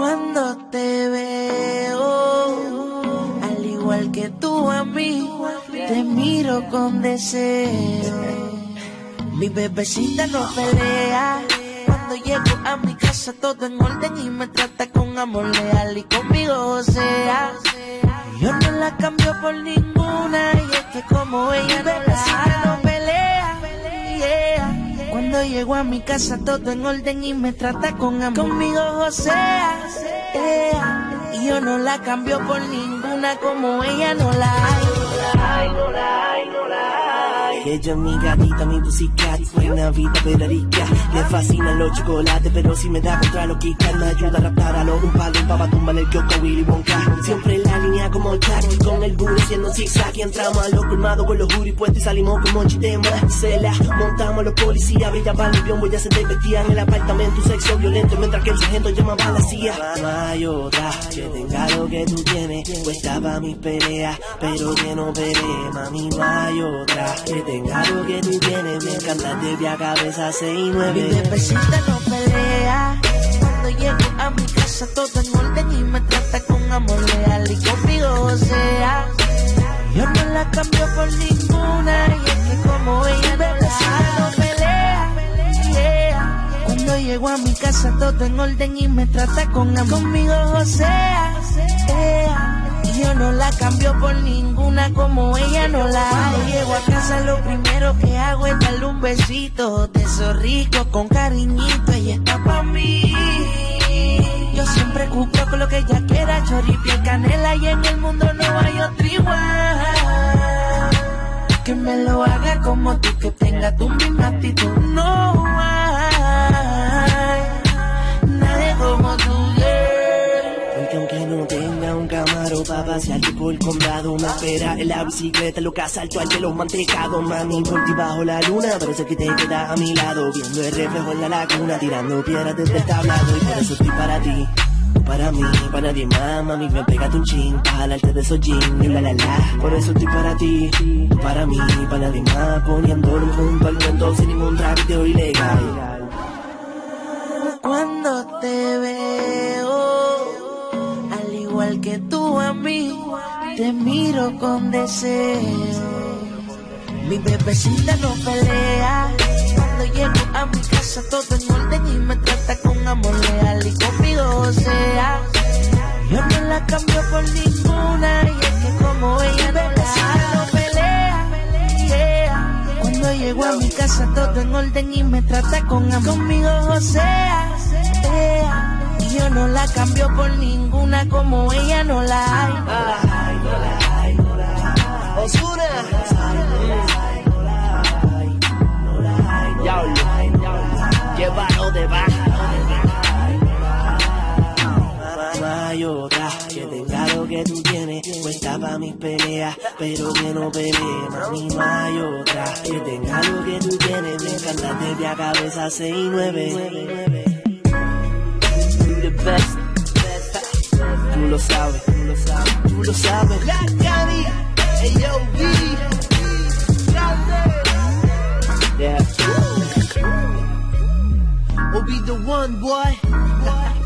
Cuando te veo, al igual que tú a mí, te miro con deseo. Mi bebecita no pelea. Cuando llego a mi casa todo en orden y me trata con amor leal y conmigo sea. Yo no la cambio por ninguna y es que como ella llego a mi casa todo en orden y me trata con amor. Conmigo o sea. Y yo no la cambio por ninguna como ella no la hay. Ella es mi gatita, mi pussycat, buena vida pero rica. Le fascinan los chocolates, pero si me da contra los kicks, me ayuda a raptar a los un palo, papa, tumba el Yoko, Willy Wonka. Siempre en la línea como Jack, con el burro siendo zigzag. Y entramos a los colmados con los juris puestos y salimos como chitema. Se montamos los policías, brillaban el biombo, ya se desvestían en el apartamento, sexo violento, mientras que el sargento llamaba a la CIA. Otra que tenga lo que tú tienes, pues estaba mis peleas, pero que no peleé, mami, no hay otra que lo que tú tienes. Me encanta de pie a cabeza 6 y 9. Mi bebecita no pelea. Cuando llego a mi casa todo en orden y me trata con amor leal y conmigo o sea. Yo no la cambio por ninguna y es que como ella no no pelea. Cuando llego a mi casa todo en orden y me trata con amor conmigo o sea. Y yo no la cambio por ninguna como ella no la Cuando llego a casa lo primero que hago es darle un besito de con cariñito, ella está pa' mí. Yo siempre cumplo con lo que ella quiera, choripiel, canela y en el mundo no hay otro igual. Que me lo haga como tú, que tenga tu misma actitud, camaro pa' pasear por el condado Me espera en la bicicleta, lo que asalto al de los mantecados Mami, por ti bajo la luna, parece que te quedas a mi lado Viendo el reflejo en la laguna, tirando piedras desde el tablado Y por eso estoy para ti para mí, para nadie más, mami, me pégate un chin Pa' jalarte de esos jeans, y la la la Por eso estoy para ti, para mí, para nadie más Poniéndolo junto al mundo sin ningún trámite ilegal miro con deseo. Mi bebecita no pelea. Cuando llego a mi casa todo en orden y me trata con amor leal y conmigo o sea. Yo no la cambio por ninguna y es que como ella no la no pelea. Cuando llego a mi casa todo en orden y me trata con amor conmigo o sea. Yo no la cambio por ninguna como ella no la hay. Osuna Llévalo de baja. Hay otra que tenga lo que tú tienes Cuesta pa' mis peleas, pero que no pelee Mami, no hay otra que tenga lo que tú tienes Me encanta de pie a cabeza 6 y 9 the best. Tú lo sabes, tú lo sabes, tú lo sabes. Hey yo, V. Yeah. Be the one, boy. boy.